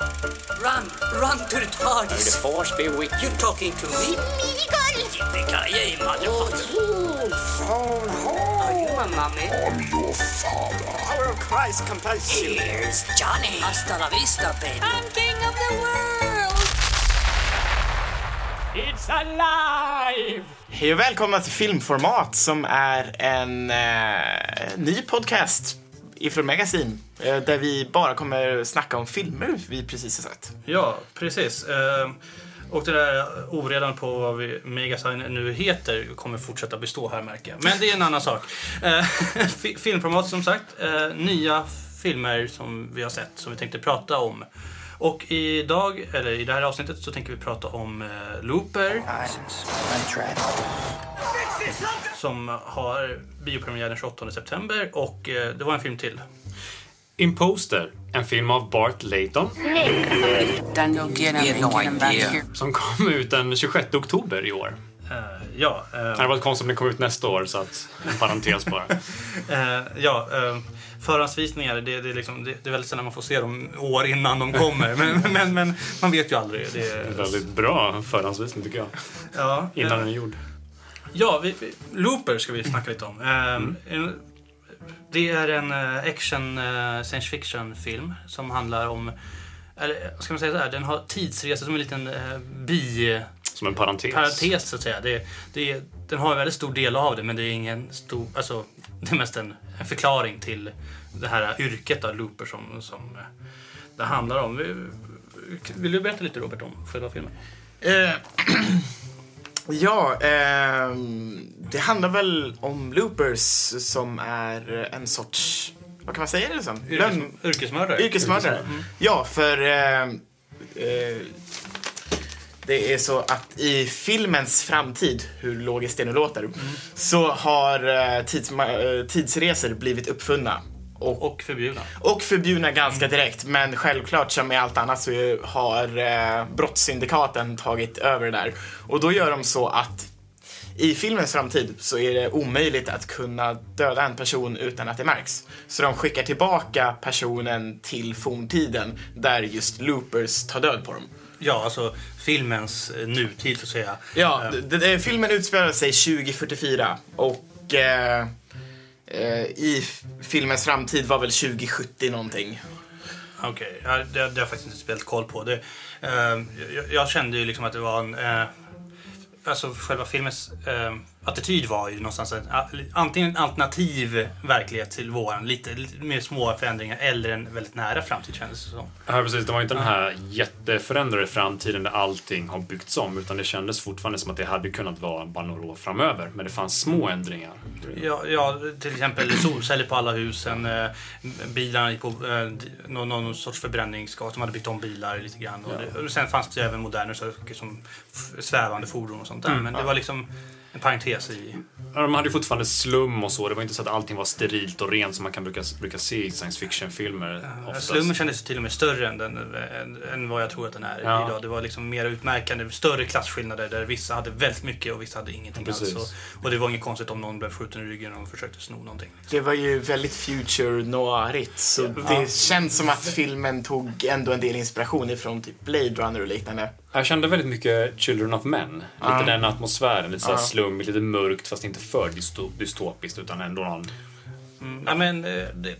Run, run to the The TARDIS. force be with you. Talking to me? Yippee-ki-yay, motherfucker. Are you my mommy? Power of Christ compels you. Here's Johnny. Hasta la vista, baby. I'm king of the world. It's alive! Hej och välkomna till Filmformat som är en eh, ny podcast ifrån Magasin eh, där vi bara kommer snacka om filmer vi precis har sett. Ja, precis. Ehm, och det där oredan på vad vi Megasign nu heter kommer fortsätta bestå här märker jag. Men det är en annan sak. Ehm, Filmformat som sagt. Ehm, nya filmer som vi har sett som vi tänkte prata om. Och idag, eller i det här avsnittet, så tänker vi prata om eh, Looper. Som har biopremiär den 28 september och eh, det var en film till. Imposter, en film av Bart Layton som kom ut den 26 oktober i år. Eh, ja, eh, Det hade varit konstigt om den kom ut nästa år, så att en parentes bara. Eh, ja, eh, förhandsvisningar, det, det, är liksom, det, det är väldigt sällan man får se dem år innan de kommer. Men, men, men man vet ju aldrig. Det, är- Väldigt bra förhandsvisning tycker jag. ja, Innan eh, den är gjord. ja vi, vi, Looper ska vi snacka lite om. Eh, Mm. en, det är en eh, action eh, science fiction film som handlar om eller ska man säga så här, den har tidsresa som en liten bi Som en parentes. parentes så att säga. Det, det, den har en väldigt stor del av det men det är ingen stor, alltså det är mest en, en förklaring till det här yrket av looper som, som eh, det handlar om. Vill, du berätta lite Robert om själva filmen? Eh, ja, ehm, det handlar väl om loopers som är en sorts, vad kan man säga det som? Yrkes, yrkesmördare. Yrkesmördare. Ja, för eh, eh, det är så att i filmens framtid, hur logiskt det nu låter, så har eh, tidsma- eh, tidsresor blivit uppfunna. Och, Och förbjudna. och förbjudna ganska direkt, men självklart som med allt annat så har eh, brottssyndikaten tagit över det där. Och då gör de så att i filmens framtid så är det omöjligt att kunna döda en person utan att det märks. Så de skickar tillbaka personen till forntiden där just loopers tar död på dem. Ja, alltså filmens eh, nutid så att säga. Ja, Eh, filmen utspelar sig 2044 och eh, eh, i filmens framtid var väl 2070 någonting. Okej, ja, det, det har jag faktiskt inte spelat koll på. Det, eh, jag, jag kände ju liksom att det var en... Eh, alltså själva filmens eh, attityd var ju någonstans antingen en alternativ verklighet till våran, lite, lite mer små förändringar, eller en väldigt nära framtid kändes det som. Ja, precis. Det var inte den här jätteförändrade framtiden där allting har byggts om, utan det kändes fortfarande som att det hade kunnat vara bara några år framöver. Men det fanns små ändringar. Ja, ja, till exempel solceller på alla husen, eh, bilarna gick på eh, någon, någon sorts förbränningsgas, de hade byggt om bilar lite grann. Och det, och sen fanns det även modernare saker som svävande fordon och sånt där. Men det var liksom en parentes i... Ja, de hade ju fortfarande slum och så. Det var inte så att allting var sterilt och rent som man kan brukar, brukar se i science fiction-filmer. oftast. Slummen kändes till och med större än, den, än, än vad jag tror att den är Ja. idag. Det var liksom mer utmärkande, större klasskillnader där vissa hade väldigt mycket och vissa hade ingenting Ja, alls. Och, och det var inget konstigt om någon blev skjuten i ryggen och försökte sno någonting. Det var ju väldigt future noirigt så det känns som att filmen tog ändå en del inspiration ifrån typ Blade Runner och liknande. Jag kände väldigt mycket Children of Men. Lite Ja. den atmosfären. Lite såhär slummigt, lite mörkt fast inte för dysto- dystopiskt utan ändå någon... Mm, ja, men, eh, det,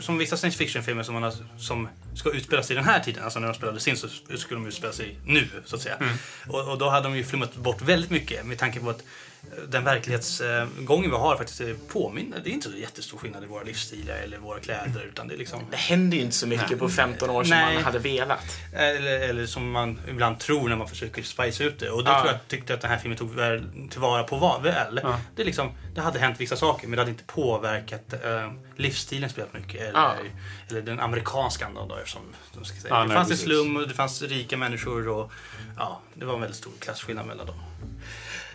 som vissa science fiction-filmer som, man har, som ska utspela sig i den här tiden, alltså när de spelades in så skulle de utspela sig nu, så att säga. Och, och då hade de ju flummat bort väldigt mycket med tanke på att den verklighetsgången vi har faktiskt påminner. Det är inte så jättestor skillnad i våra livsstilar eller våra kläder utan det är liksom Det hände ju inte så mycket på 15 år som Nej. man hade velat. Eller, eller som man ibland tror när man försöker spice ut det. Och det Ja. tror jag tyckte att den här filmen tog väl tillvara på väl. Ja. Det, är liksom, det hade hänt vissa saker men det hade inte påverkat eh, livsstilen spelat mycket. Eller, Ja. eller den amerikanska andan då eftersom de ska säga. Det nej, fanns en slum och det fanns rika människor och ja, det var en väldigt stor klasskillnad mellan dem.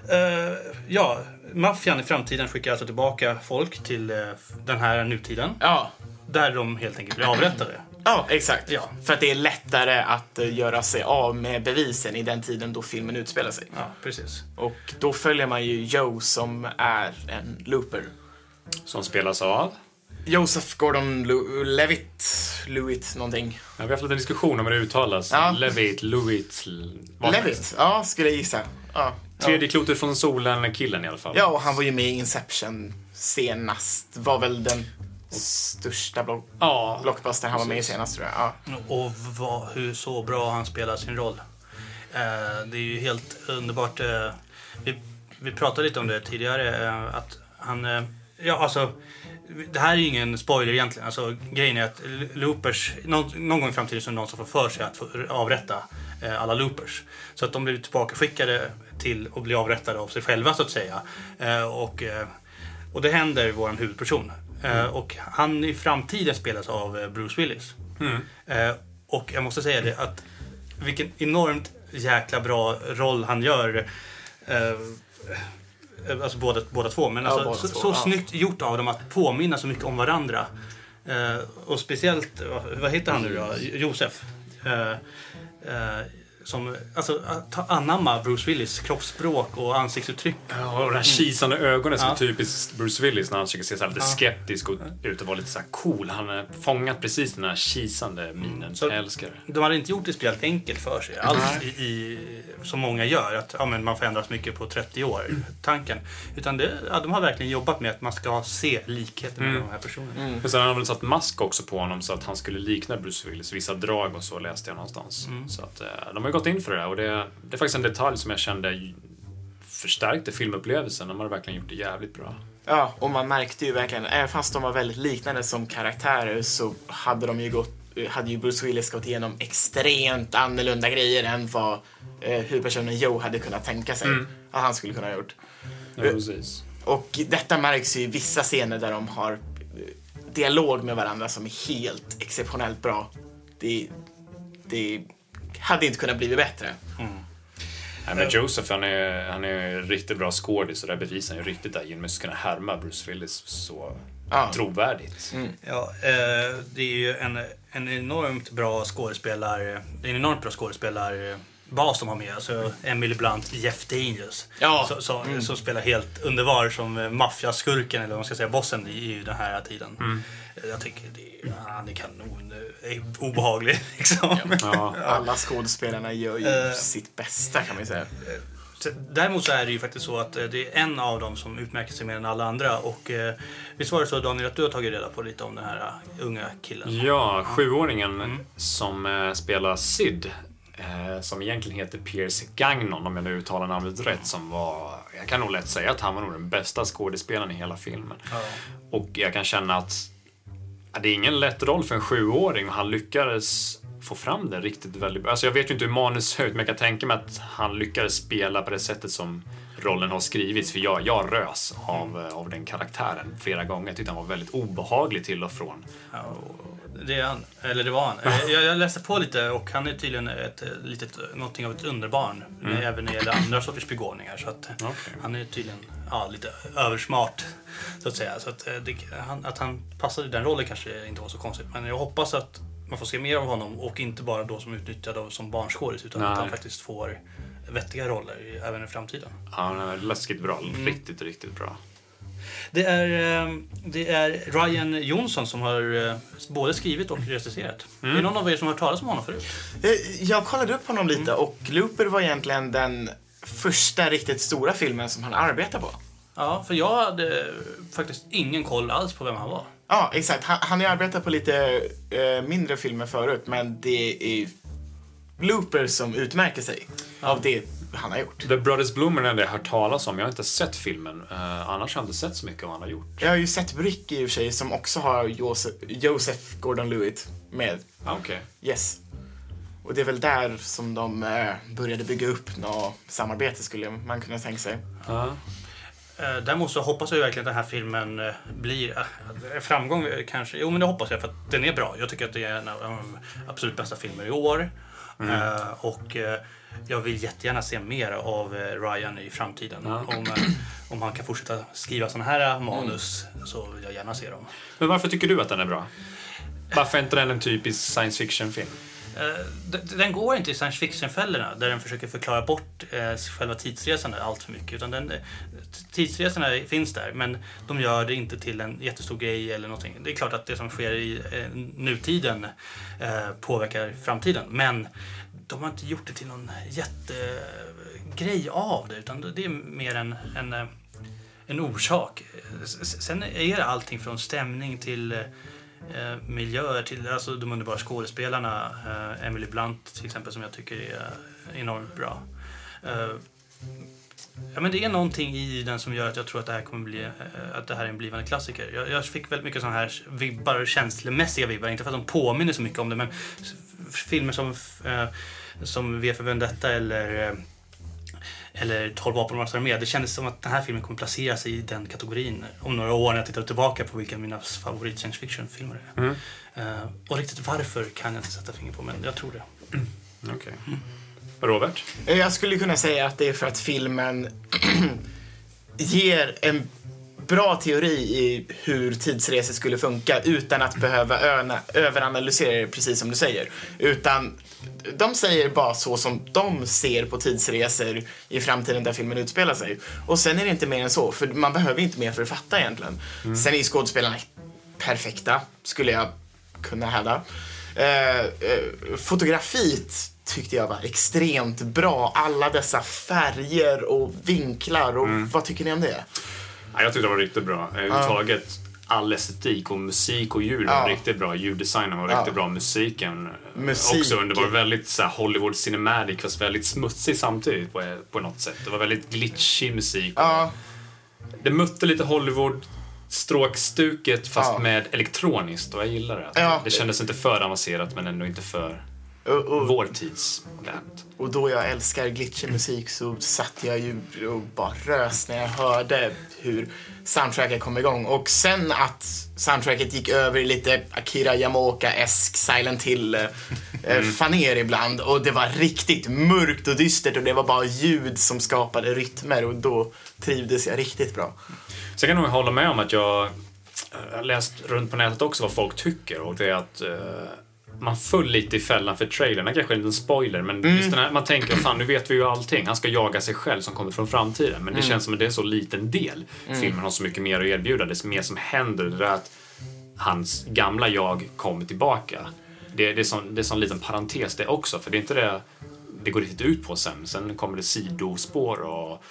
Eh, ja, maffian i framtiden skickar alltså tillbaka folk till eh, den här nutiden. Ja, Där de helt enkelt blir avrättade. ja exakt. Ja. För att det är lättare att eh, göra sig av med bevisen i den tiden då filmen utspelar sig. Ja, precis. Och då följer man ju Joe som är en looper. Som spelas av... Joseph Gordon-Levitt, Lewitt någonting. Ja, vi har haft lite diskussion om hur det uttalas. Ja. Levitt, Lewitt. Levitt, ja, skulle jag gissa. Ja. Tredje klotet från solen-killen i alla fall. ja, och han var ju med i Inception senast. Var väl den största block Ja. blockbuster han var med i senast, tror jag. Ja. Och vad, hur så bra han spelar sin roll. Eh, det är ju helt underbart. Eh, vi, vi pratade lite om det tidigare. Eh, att han, eh, ja alltså, det här är ju ingen spoiler egentligen. Alltså, grejen är att loopers, någon, någon gång i framtiden så är det någon som får för sig att få avrätta eh, alla loopers. Så att de blir tillbakaskickade till att bli avrättade av sig själva så att säga. Eh, och, eh, och det händer vår huvudperson. Eh, och han i framtiden spelas av Bruce Willis. Eh, och jag måste säga det att vilken enormt jäkla bra roll han gör. Alltså båda, båda två. Men alltså, båda så, två, så ja. snyggt gjort av dem att påminna så mycket om varandra. Och speciellt, vad, vad heter han nu då? Josef. Som, alltså, anamma Bruce Willis kroppsspråk och ansiktsuttryck. Ja, och de här kisande ögonen som Ja. är typiskt Bruce Willis när han försöker se så här lite skeptisk och ut och vara lite så här cool. Han har fångat precis den här kisande minen. Så- Jag älskar det. De hade inte gjort det speciellt enkelt för sig alls i, i, som många gör. Att ja, men man förändras mycket på 30 år, tanken. Utan det, ja, de har verkligen jobbat med att man ska se likheter med de här personerna. Men sen har han väl satt mask också på honom så att han skulle likna Bruce Willis. Vissa drag och så läste jag någonstans. Så att, eh, de har ju gått in för det och det, det är faktiskt en detalj som jag kände förstärkte filmupplevelsen. De har verkligen gjort det jävligt bra. Ja, och man märkte ju verkligen, även fast de var väldigt liknande som karaktärer så hade de ju gått hade ju Bruce Willis gått igenom extremt annorlunda grejer än vad eh, huvudpersonen Joe hade kunnat tänka sig att han skulle kunna ha gjort. Ja, precis. Och detta märks ju i vissa scener där de har eh, dialog med varandra som är helt exceptionellt bra. Det, det hade inte kunnat bli bättre. Nej, men Joseph han är, han är en riktigt bra skådis och det bevisar han ju riktigt där genom att kunna härma Bruce Willis så Ja. trovärdigt. Ja, eh, det är ju en, en enormt bra skådespelare. Det är en enormt bra skådespelarbas de har med. Alltså Emily Blunt, Jeff Daniels. Ja. Så, så, Som spelar helt underbar som eh, maffiaskurken, eller vad man ska säga, bossen i, i den här tiden. Eh, Jag tycker det, är- han är kanon. eh, är obehaglig liksom. Ja. Alla skådespelarna gör ju sitt bästa kan man ju säga. Däremot så är det ju faktiskt så att det är en av dem som utmärker sig mer än alla andra. Och eh, visst var det så Daniel att du har tagit reda på lite om den här unga killen? Ja, sjuåringen som eh, spelar Sid. Eh, som egentligen heter Pierce Gagnon om jag nu uttalar namnet rätt. Som var, jag kan nog lätt säga att han var nog den bästa skådespelaren i hela filmen. Och jag kan känna att ja, det är ingen lätt roll för en sjuåring och han lyckades få fram det riktigt väldigt bra. Alltså jag vet ju inte hur manus ser ut men jag kan tänka mig att han lyckades spela på det sättet som rollen har skrivits. För jag, jag rös av, eh, av den karaktären flera gånger. Jag tyckte han var väldigt obehaglig till och från. Ja, det är han. Eller det var han. Jag, jag läste på lite och han är tydligen ett litet, någonting av ett underbarn. eh, Även när det gäller andra sorters begåvningar. Så att Mm. Okej. han är tydligen ja, lite översmart. Så att säga. Så att, eh, det, han, att han passade i den rollen kanske inte var så konstigt. Men jag hoppas att man får se mer av honom och inte bara då som utnyttjad av, som barnskådis. Utan att Nej. han faktiskt får vettiga roller även i framtiden. Ja, han är läskigt bra. Riktigt, riktigt bra. Det är, eh, det är Ryan Johnson som har eh, både skrivit och regisserat. Är det någon av er som har hört talas om honom förut? Eh, Jag kollade upp honom lite och Looper var egentligen den första riktigt stora filmen som han arbetade på. Ja, för jag hade faktiskt ingen koll alls på vem han var. Ja, exakt. Han, han har arbetat på lite eh, mindre filmer förut, men det är Looper som utmärker sig av det han har gjort. The Brothers Bloom är den enda jag har hört talas om. Jag har inte sett filmen. Eh, annars har jag inte sett så mycket av vad han har gjort. Jag har ju sett Brick i och för sig som också har Joseph, Joseph Gordon-Lewitt med. Ah, Okej. Yes. Och det är väl där som de eh, började bygga upp något samarbete skulle man kunna tänka sig. Ja. Eh, Däremot så hoppas jag verkligen att den här filmen eh, blir eh, framgång eh, kanske. Jo men det hoppas jag för att den är bra. Jag tycker att det är en av de absolut bästa filmer i år. Eh, och jag vill jättegärna se mer av Ryan i framtiden. Om, eh, om han kan fortsätta skriva sådana här manus så vill jag gärna se dem. Men varför tycker du att den är bra? Varför är inte den en typisk science fiction-film? Eh, den går inte i science fiction-fällorna där den försöker förklara bort eh, själva tidsresan allt för mycket. Utan den, eh, tidsresorna finns där men de gör det inte till en jättestor grej eller någonting. Det är klart att det som sker i nutiden påverkar framtiden men de har inte gjort det till någon jättegrej av det utan det är mer en, en, en orsak. Sen är det allting från stämning till eh, miljöer till alltså de underbara skådespelarna. Eh, Emily Blunt till exempel som jag tycker är enormt bra. Eh, ja, men det är någonting i den som gör att jag tror att det här kommer bli eh, att det här är en blivande klassiker. Jag, jag fick väldigt mycket sådana här vibbar, känslomässiga vibbar. Inte för att de påminner så mycket om det men filmer som, eh, som V för Vendetta eller eh, eller 12 vapenarmés armé. Det kändes som att den här filmen kommer placera sig i den kategorin om några år när jag tittar tillbaka på vilka mina favorit science fiction-filmer är. Mm. Eh, och riktigt varför kan jag inte sätta finger på, men jag tror det. Okej. Robert? Eh, Jag skulle kunna säga att det är för att filmen ger en bra teori i hur tidsresor skulle funka utan att behöva öna, överanalysera det precis som du säger. Utan de säger bara så som de ser på tidsresor i framtiden där filmen utspelar sig. Och sen är det inte mer än så, för man behöver inte mer för att fatta egentligen. Sen är skådespelarna perfekta, skulle jag kunna hävda. Eh, eh, fotografiet tyckte jag var extremt bra. Alla dessa färger och vinklar. Och Vad tycker ni om det? Ja, jag tyckte det var riktigt bra. Överhuvudtaget all estetik och musik och ljud var Ja. riktigt bra. Ljuddesignen var Ja. riktigt bra. Musiken Musik. också underbar. Väldigt så här, Hollywood cinematic fast väldigt smutsig samtidigt på, på något sätt. Det var väldigt glitchig musik. Ja, Det mötte lite Hollywood stråkstuket fast Ja. med elektroniskt och jag gillar det. Ja. Det kändes inte för avancerat men ändå inte för och, och, vår tids modernt. och då jag älskar glitchig musik så satt jag ju och bara rös när jag hörde hur soundtracket kom igång. Och sen att soundtracket gick över i lite Akira Yamaoka-esk Silent Hill eh, eh, faner ibland. Och det var riktigt mörkt och dystert och det var bara ljud som skapade rytmer och då trivdes jag riktigt bra. Kan jag nog hålla med om att jag jag har läst runt på nätet också vad folk tycker och det är att eh, man föll lite i fällan för trailern. Det kanske är en liten spoiler men just den här, man tänker fan nu vet vi ju allting. Han ska jaga sig själv som kommer från framtiden. Men det känns som att det är en så liten del. Filmen har så mycket mer att erbjuda. Det är mer som händer. Det är att hans gamla jag kommer tillbaka. Det, det, är sån, det är sån liten parentes det också för det är inte det det går riktigt ut på sen. Sen kommer det sidospår och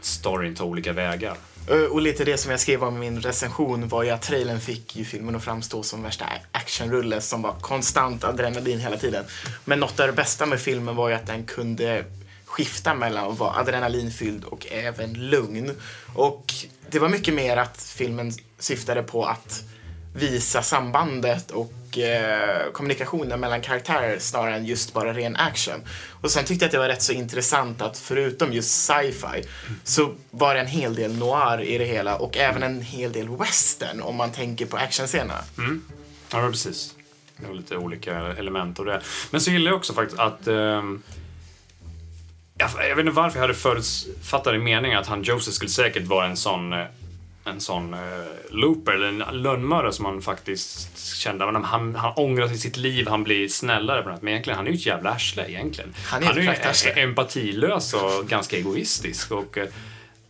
storyn tar olika vägar. Eh, och lite det som jag skrev om i min recension var ju att trailern fick ju filmen att framstå som värsta actionrulle som var konstant adrenalin hela tiden. Men något av det bästa med filmen var ju att den kunde skifta mellan att vara adrenalinfylld och även lugn. Och det var mycket mer att filmen syftade på att visa sambandet och eh, kommunikationen mellan karaktärer snarare än just bara ren action. Och sen tyckte jag att det var rätt så intressant att förutom just sci-fi så var det en hel del noir i det hela och även en hel del western om man tänker på actionscenerna. Mm. Ja, precis. Det var lite olika element och det. Men så gillar jag också faktiskt att... eh, jag, jag vet inte varför jag hade förutfattat i meningen att han Joseph skulle säkert vara en sån eh, en sån eh, looper eller en lönnmördare som man faktiskt kände. Men han, han ångrar sig i sitt liv, han blir snällare på något. Men egentligen, han är ju ett jävla arsle egentligen. Han är ett ju praktarsle. e- empatilös och ganska egoistisk. Och, eh,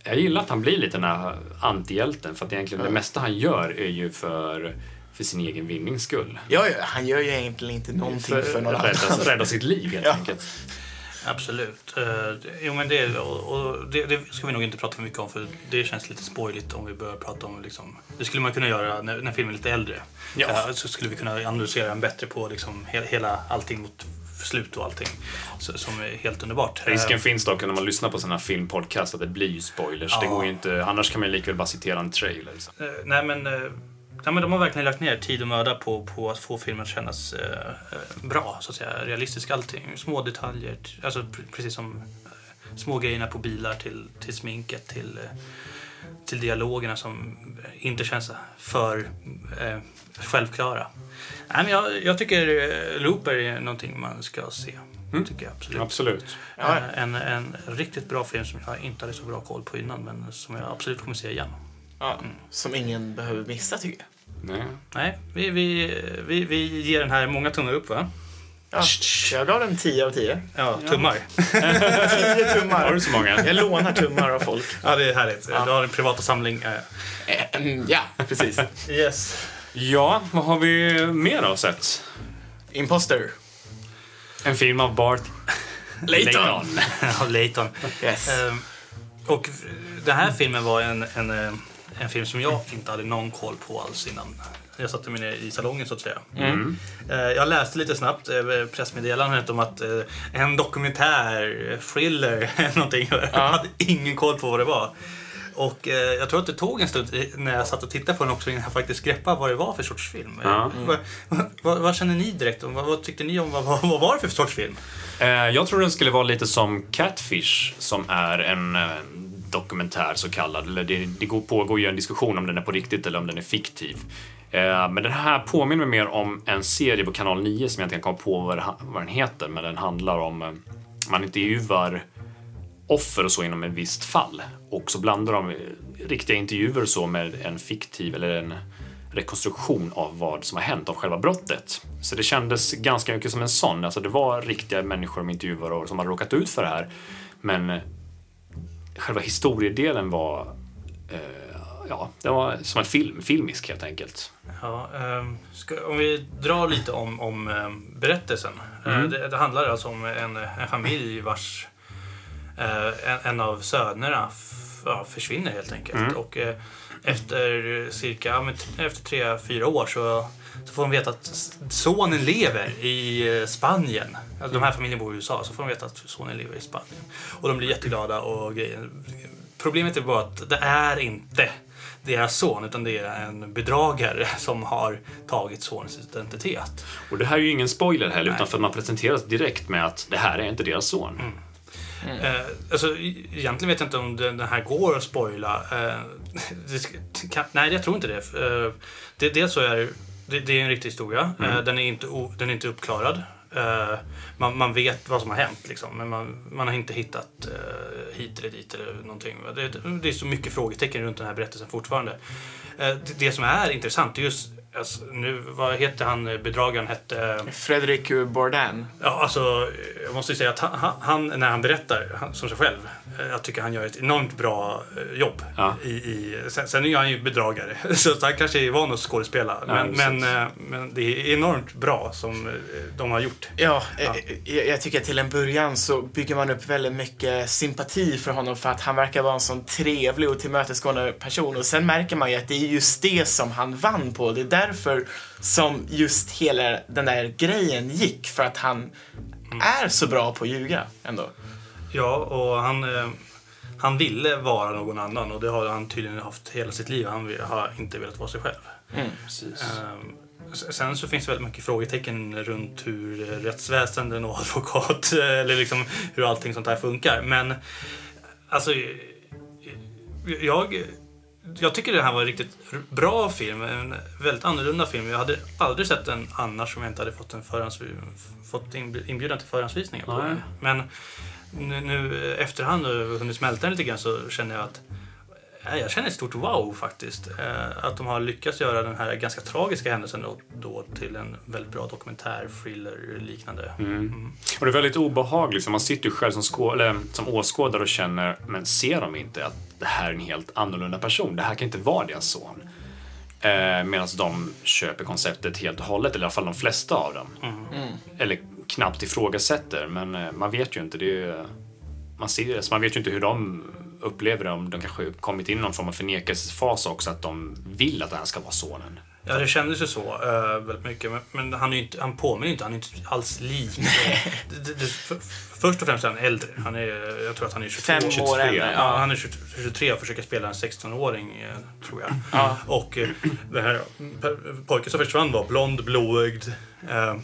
jag gillar att han blir lite den här antihjälten för att egentligen det mesta han gör är ju för, för sin egen vinnings skull. Ja, han gör ju egentligen inte någonting för, någon rädda, annan. rädda sitt liv helt Ja. enkelt. Absolut. Uh, jo, men det, och, det, det ska vi nog inte prata för mycket om för det känns lite spoiligt om vi börjar prata om liksom, Det skulle man kunna göra när, när filmen är lite äldre. Ja. Eh, så skulle vi kunna analysera den bättre på liksom, he, hela allting mot slut och allting. Så, som är helt underbart. Risken Eh, finns dock när man lyssnar på sådana filmpodcast att det blir ju spoilers. Det Ja. går ju inte, annars kan man ju likväl bara citera en trailer. Så. Eh, nej, men, nej, men de har verkligen lagt ner tid och möda på, på att få filmen att kännas eh, bra, så att säga. Realistisk allting. Små detaljer, alltså pr- precis som eh, små grejerna på bilar till, till sminket, till, eh, till dialogerna som inte känns för eh, självklara. Nej, men jag, jag tycker eh, Looper är någonting man ska se. Tycker jag absolut. Absolut. Ja. Eh, En, en riktigt bra film som jag inte hade så bra koll på innan men som jag absolut kommer se igen. Ja, som ingen behöver missa tycker jag. Nej. Nej, vi, vi, vi, vi ger den här många tummar upp va? Ja, jag gav den 10 av 10. Ja, tummar. 10 tummar. Har du så många? Jag lånar tummar av folk. Ja, det är härligt. Du har en privata samling. eh. Ja, precis. Yes. Ja, vad har vi mer då sett? Imposter. En film av Bart Layton. Ja, Layton. Yes. Ehm, och den här filmen var en, en, eh, en film som jag inte hade någon koll på alls innan. Jag satte mig ner i salongen så att säga. Eh, Jag läste lite snabbt eh, pressmeddelandet om att eh, en dokumentär, thriller, någonting. Jag hade ingen koll på vad det var. Och eh, jag tror att det tog en stund när jag satt och tittade på den också innan jag faktiskt greppade vad det var för sorts film. Ja. Eh, Vad, vad, vad känner ni direkt om? Vad, vad tyckte ni om? Vad, vad, vad var det för sorts film? Eh, Jag tror den skulle vara lite som Catfish som är en eh, dokumentär så kallad. Eller det, det pågår ju en diskussion om den är på riktigt eller om den är fiktiv. Eh, Men den här påminner mig mer om en serie på kanal 9 som jag inte kan komma på vad, vad den heter. Men den handlar om eh, man intervjuar offer och så inom ett visst fall. Och så blandar de eh, riktiga intervjuer och så med en fiktiv eller en rekonstruktion av vad som har hänt av själva brottet. Så det kändes ganska mycket som en sån. Alltså det var riktiga människor de intervjuade och som hade råkat ut för det här. Men eh, själva historiedelen var eh, Ja, det var som en film, filmisk helt enkelt. Ja, ehm, ska, om vi drar lite om, om ehm, berättelsen. Eh, det, det handlar alltså om en, en familj vars eh, en, en av sönerna ja, försvinner helt enkelt. Och eh, efter cirka ja, efter tre, fyra år så, så får de veta att sonen lever i eh, Spanien. Alltså, de här familjen bor i USA, så får de veta att sonen lever i Spanien. Och de blir jätteglada och grejer. Problemet är bara att det är inte deras son utan det är en bedragare som har tagit sonens identitet. Och det här är ju ingen spoiler heller, Nej. utan för att man presenteras direkt med att det här är inte deras son. Eh, alltså, e- egentligen vet jag inte om den, den här går att spoila. Eh, det, kan, nej, jag tror inte det. Eh, det dels så är det, det är en riktig historia. Eh, den, är inte, o, den är inte uppklarad. Eh, man, man vet vad som har hänt, liksom, men man, man har inte hittat eh, hit eller dit eller någonting. Det, det är så mycket frågetecken runt den här berättelsen fortfarande. Det, det som är intressant är just Alltså, nu, vad heter han, bedragaren hette... Fredrik Bourdain. Ja, alltså, jag måste ju säga att han, han när han berättar han, som sig själv, eh, jag tycker han gör ett enormt bra eh, jobb. Ja. I, i, sen, sen är han ju bedragare, så han kanske är van att skådespela. Men, Ja, men, eh, men det är enormt bra som eh, de har gjort. Ja, eh, Jag, jag tycker att till en början så bygger man upp väldigt mycket sympati för honom för att han verkar vara en sån trevlig och tillmötesgående person och sen märker man ju att det är just det som han vann på. Det är därför som just hela den där grejen gick för att han är så bra på att ljuga ändå. Ja, och han, eh, han ville vara någon annan och det har han tydligen haft hela sitt liv. Han har inte velat vara sig själv. Precis. Ehm, s- Sen så finns det väldigt mycket frågetecken runt hur eh, rättsväsenden och advokat, eh, eller liksom hur allting sånt här funkar. Men alltså, eh, jag, jag tycker det här var en riktigt bra film. En väldigt annorlunda film. Jag hade aldrig sett den annars om jag inte hade fått, en förhands, fått inb- inbjudan till förhandsvisningar. Men nu, eh, efterhand och hunnit smälta den lite grann så känner jag att Jag känner ett stort wow faktiskt. Eh, att de har lyckats göra den här ganska tragiska händelsen då, då till en väldigt bra dokumentär, thriller liknande. Och det är väldigt obehagligt, för man sitter ju själv som, skå- eller, som åskådare och känner, men ser de inte att det här är en helt annorlunda person? Det här kan inte vara deras son. Eh, Medan de köper konceptet helt och hållet, eller i alla fall de flesta av dem. Eller knappt ifrågasätter, men eh, man vet ju inte. Det är ju, man, ser, så man vet ju inte hur de upplever om de kanske kommit in i någon form av förnekelsefas också, att de vill att det här ska vara sonen. Ja, det kändes ju så uh, väldigt mycket. Men, men han, är ju inte, han påminner inte, han är inte alls lik. det, det, det, för, först och främst är han äldre. Han är, jag tror att han är 22. Fem år 23, äldre. Ja, Ja. han är 20 23 och försöker spela en 16-åring, eh, tror jag. Ja. Och eh, den här pojken som försvann var blond, blåögd. eh,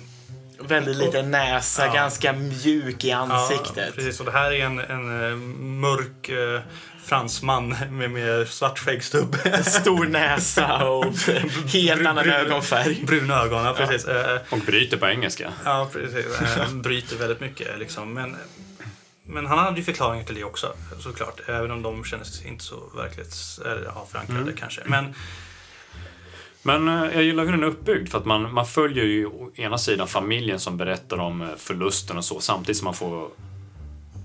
Väldigt liten näsa, Ja. ganska mjuk i ansiktet. Ja, precis. Och det här är en, en eh, mörk eh, fransman med, med svart skäggstubb. Stor näsa och helt annan brun- ögonfärg. Bruna ögon, ja, precis. Eh, Och bryter på engelska. Ja, precis. Bryter väldigt mycket liksom. Men, men han hade ju förklaringar till det också såklart. Även om de kändes inte så verklighets... Eller ja, förankrade kanske. Men Men eh, jag gillar hur den är uppbyggd för att man, man följer ju å ena sidan familjen som berättar om eh, förlusten och så samtidigt som man får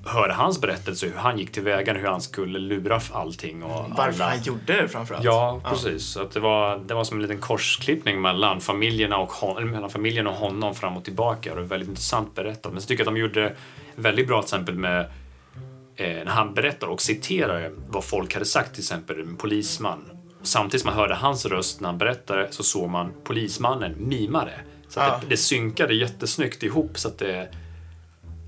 höra hans berättelse, hur han gick till vägen, hur han skulle lura allting och Varför alla. han gjorde det framförallt. Ja, precis. Så att det, var, det var som en liten korsklippning mellan, familjerna och hon, mellan familjen och honom fram och tillbaka. Och det var väldigt intressant berättat. Men så tycker jag att de gjorde väldigt bra till exempel med eh, när han berättar och citerar vad folk hade sagt, till exempel en polisman. Samtidigt som man hörde hans röst när han berättade så såg man polismannen mima det. Så Ja. det, det synkade jättesnyggt ihop så att det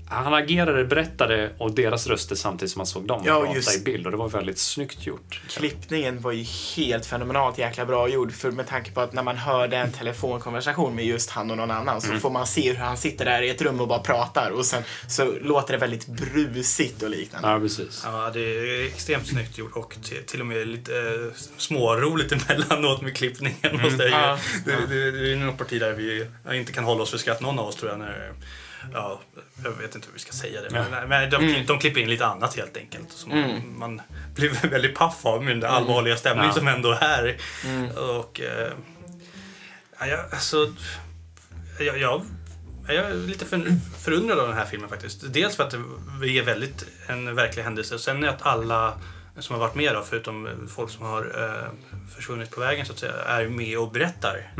han agerade, berättade och deras röster samtidigt som man såg dem Ja, prata just- i bild och det var väldigt snyggt gjort. Klippningen var ju helt fenomenalt jäkla bra gjord. För med tanke på att när man hörde en telefonkonversation med just han och någon annan så får man se hur han sitter där i ett rum och bara pratar och sen så låter det väldigt brusigt och liknande. Ja, precis. Ja, det är extremt snyggt gjort och till, till och med lite eh, småroligt emellanåt med klippningen. Måste jag. Ja. det, det, det är något parti där vi inte kan hålla oss för skratt, någon av oss tror jag. När, ja, jag vet inte hur vi ska säga det. Men, men de, de klipper in lite annat helt enkelt. Som Man blir väldigt paff av med den där allvarliga stämningen Ja. som ändå är här. Och, eh, ja, jag, alltså, jag, jag, jag är lite för, förundrad av den här filmen faktiskt. Dels för att det är väldigt en verklig händelse. Och sen är att alla som har varit med då, förutom folk som har eh, försvunnit på vägen så att säga, är med och berättar.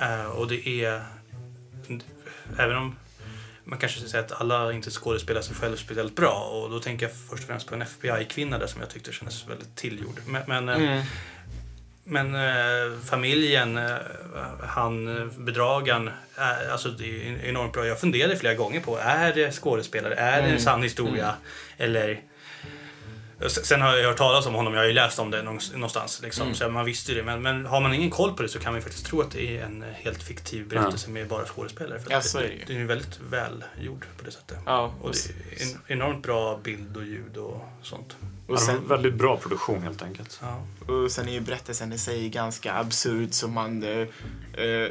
Eh, och det är, även om man kanske ska säga att alla inte skådespelar sig själv speciellt bra och då tänker jag först och främst på en FBI-kvinna där som jag tyckte kändes väldigt tillgjord. Men, men, eh, men eh, familjen, eh, han bedragaren, eh, alltså det är enormt bra. Jag funderade flera gånger på, är det skådespelare? Är det en sann historia? Eller S- Sen har jag hört talas om honom, jag har ju läst om det någonstans. Liksom, Så man visste ju det. Men, men har man ingen koll på det så kan man ju faktiskt tro att det är en eh, helt fiktiv berättelse med bara skådespelare. För Ja, det, är det ju. det är ju väldigt väl gjord på det sättet. Ja, Och det är en, enormt bra bild och ljud och sånt. Och Ja, sen, en väldigt bra produktion helt enkelt. Ja. och sen är ju berättelsen i sig ganska absurd så man eh, eh,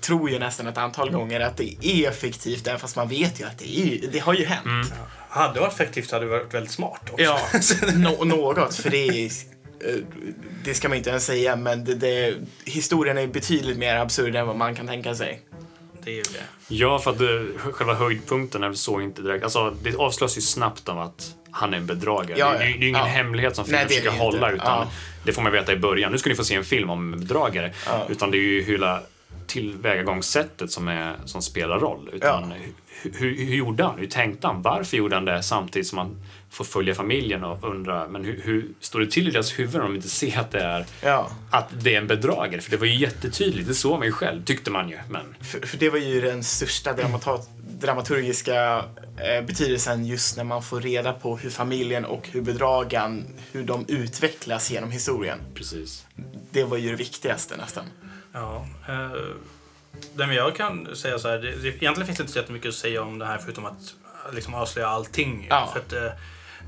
tror ju nästan ett antal gånger att det är fiktivt även fast man vet ju att det, är, det har ju hänt. Hade varit effektivt hade det varit väldigt smart också. Ja, nå- något. För det är, eh, det ska man inte ens säga, men det, det, historien är betydligt mer absurd än vad man kan tänka sig. Det är ju det. Ja, för att det, själva höjdpunkten är så inte direkt. Alltså, det avslöjas ju snabbt av att han är en bedragare. Ja, det, det, det är ju ingen ja. hemlighet som filmen försöker hålla, utan Ja. det får man veta i början. Nu ska ni få se en film om en bedragare. Ja. Utan det är ju hela tillvägagångssättet som, är, som spelar roll. Utan hur, hur, hur gjorde han? Hur tänkte han? Varför gjorde han det? Samtidigt som man får följa familjen och undra, men hur, hur står det till i deras huvuden om de inte ser att det är Ja, att det är en bedragare? För det var ju jättetydligt, det såg man ju själv, tyckte man ju. Men för, för det var ju den största dramaturgiska eh, betydelsen just när man får reda på hur familjen och hur bedragaren, hur de utvecklas genom historien. precis. Det var ju det viktigaste nästan. Ja, eh, jag kan säga så här, det, det, egentligen finns det inte så jättemycket att säga om det här förutom att eh, liksom avslöja allting. Ja. För att, eh,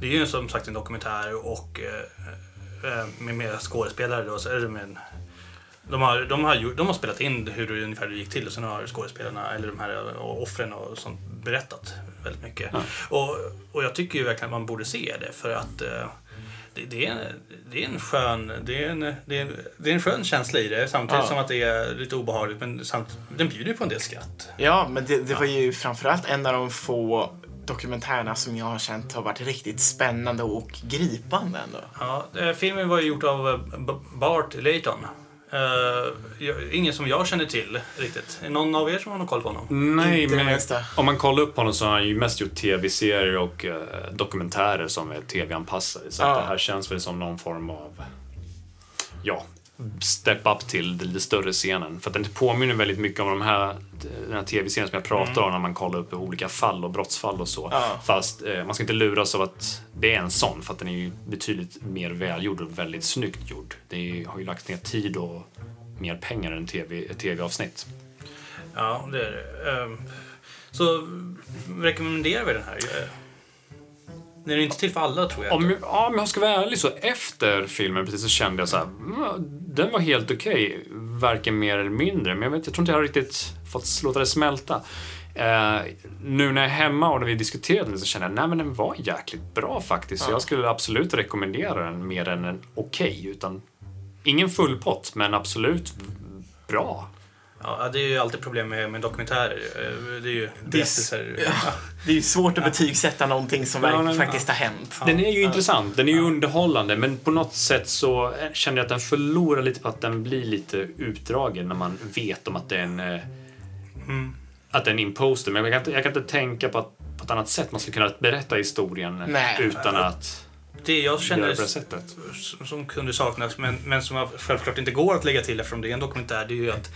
det är ju som sagt en dokumentär och eh, eh, med mera skådespelare då, så är det med de har, de, har, de har spelat in hur det ungefär gick till och sen har skådespelarna, eller de här eh, offren och sånt berättat väldigt mycket. Och, och jag tycker ju verkligen att man borde se det för att det, det, är, det är en skön det är en, det är en, det är en skön känsla i det samtidigt Ja. som att det är lite obehagligt men samt, den bjuder på en del skratt. Ja, men det, det var ju framförallt en av de få dokumentärerna som jag har känt har varit riktigt spännande och gripande ändå. Ja, eh, filmen var ju gjord av eh, Bart Layton. Jag- ingen som jag känner till riktigt. Är någon av er som har någon koll på honom? Nej, Inte men minsta. om man kollar upp honom så har han ju mest gjort tv-serier och eh, dokumentärer som är tv-anpassade. Så att det här känns väl som någon form av, ja, step up till den lite större scenen. För att den påminner väldigt mycket om de här, den här tv-serien som jag pratar om när man kollar upp olika fall och brottsfall och så. Ja. Fast eh, man ska inte luras av att det är en sån, för att den är ju betydligt mer välgjord och väldigt snyggt gjord. Det är, har ju lagt ner tid och mer pengar än TV, ett tv-avsnitt. Ja, det är det. Ehm, Så rekommenderar vi den här. Den är inte till för alla tror jag. Om, ja, om jag ska vara ärlig så efter filmen precis så kände jag så här, "Mm, den var helt okej, varken mer eller mindre. Men jag, vet, jag tror inte jag har riktigt fått låta det smälta. Eh, nu när jag är hemma och när vi diskuterade den så kände jag, nej men den var jäkligt bra faktiskt. Så jag skulle absolut rekommendera den mer än en okej, utan ingen full pott, men absolut bra. Ja, det är ju alltid problem med, med dokumentärer. Eh, Det är ju berättelser. Ja, det är svårt att betygsätta någonting som Ja, men- faktiskt har hänt. Den är ju intressant, den är ju underhållande, men på något sätt så känner jag att den förlorar lite på att den blir lite utdragen när man vet om att det är en, eh, att det är en imposter. Men jag kan, inte, jag kan inte tänka på, att, på ett annat sätt man skulle kunna berätta historien Nej. utan att Det jag känner det på det sättet. s- som kunde saknas, men, men som självklart inte går att lägga till eftersom det är en dokumentär, det är ju att eh,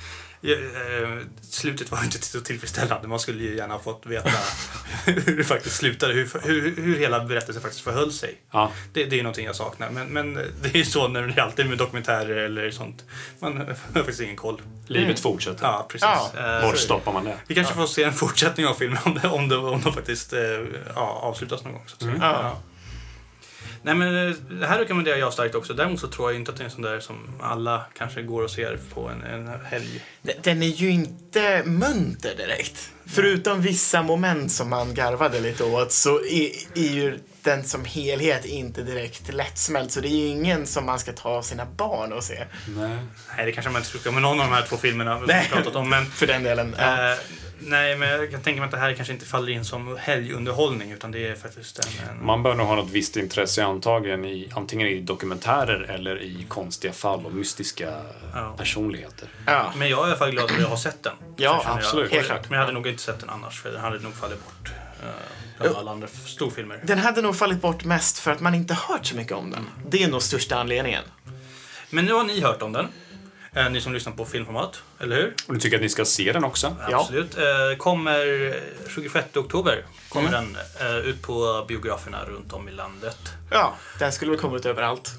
slutet var inte så tillfredsställande. Man skulle ju gärna ha fått veta hur det faktiskt slutade, hur, hur, hur hela berättelsen faktiskt förhöll sig. Ja, Det, det är någonting jag saknar. Men, men det är ju så när det är alltid med dokumentärer eller sånt. Man har faktiskt ingen koll. livet fortsätter. Ja, precis. Ja, Eh, Var stoppar man det? vi kanske får se en fortsättning av filmen om, det, om, det, om de faktiskt eh, ja, avslutas någon gång. Så att säga. Ja. Ja. Nej men eh, det här rekommenderar jag starkt också. Däremot så tror jag inte att det är en sån där som alla kanske går och ser på en, en helg. Den är ju inte munter direkt. Förutom vissa moment som man garvade lite åt så är, är ju den som helhet inte direkt lättsmält. Så det är ju ingen som man ska ta sina barn och se. Nej. Nej, det kanske man inte ska med någon av de här två filmerna vi Nej. har pratat om. Men, För den delen. Ja. eh, nej, men jag kan tänka mig att det här kanske inte faller in som helgunderhållning utan det är faktiskt en... en Man bör nog ha något visst intresse antagligen i antingen i dokumentärer eller i konstiga fall och mystiska Ja. personligheter. ja. Men jag är i alla fall glad att jag har sett den. Ja, absolut. Jag. Men jag hade nog inte sett den annars för den hade nog fallit bort. eh, Bland alla andra storfilmer. Den hade nog fallit bort mest för att man inte hört så mycket om den. Det är nog största anledningen. Men nu har ni hört om den. Eh, Ni som lyssnar på filmformat, eller hur? Och du tycker att ni ska se den också? Ja. Absolut. Eh, Kommer 26 oktober kommer Mm. den eh, ut på biograferna runt om i landet. Ja, den skulle väl komma ut överallt.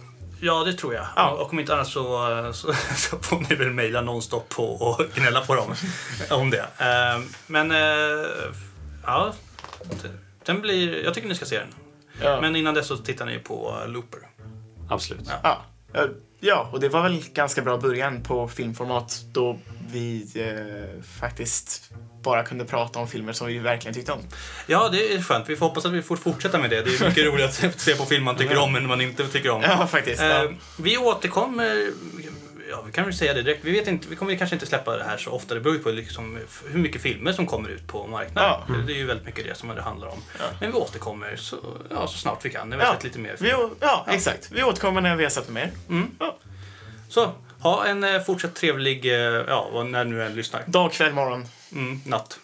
Ja, det tror jag. Ja. Och om inte annat så, så, så får ni väl mejla nonstop på och gnälla på dem om det. Men ja, den blir, jag tycker ni ska se den. Ja. Men innan dess så tittar ni på Looper. Absolut. Ja. Eh, Ja, och det var väl ganska bra början på filmformat då vi eh, faktiskt bara kunde prata om filmer som vi verkligen tyckte om. Ja, det är skönt. Vi får hoppas att vi får fortsätta med det. Det är mycket roligt att se på film man tycker om men man inte tycker om. Ja, faktiskt. Ja. Eh, vi återkommer, ja vi kan väl säga det direkt, vi, vet inte, vi kommer kanske inte släppa det här så ofta. Det beror ju på liksom hur mycket filmer som kommer ut på marknaden. Ja. Det är ju väldigt mycket det som det handlar om. Men vi återkommer så, ja, så snart vi kan, när vi har Ja. sett lite mer Vi, film. å- ja, exakt. Vi återkommer när vi har sett mer. Ja. Så, ha en eh, fortsatt trevlig, eh, ja, när nu än lyssnar. Dag, kväll, morgon. Mm, natt.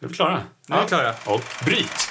Är vi klara? Nu är vi klara. Och bryt!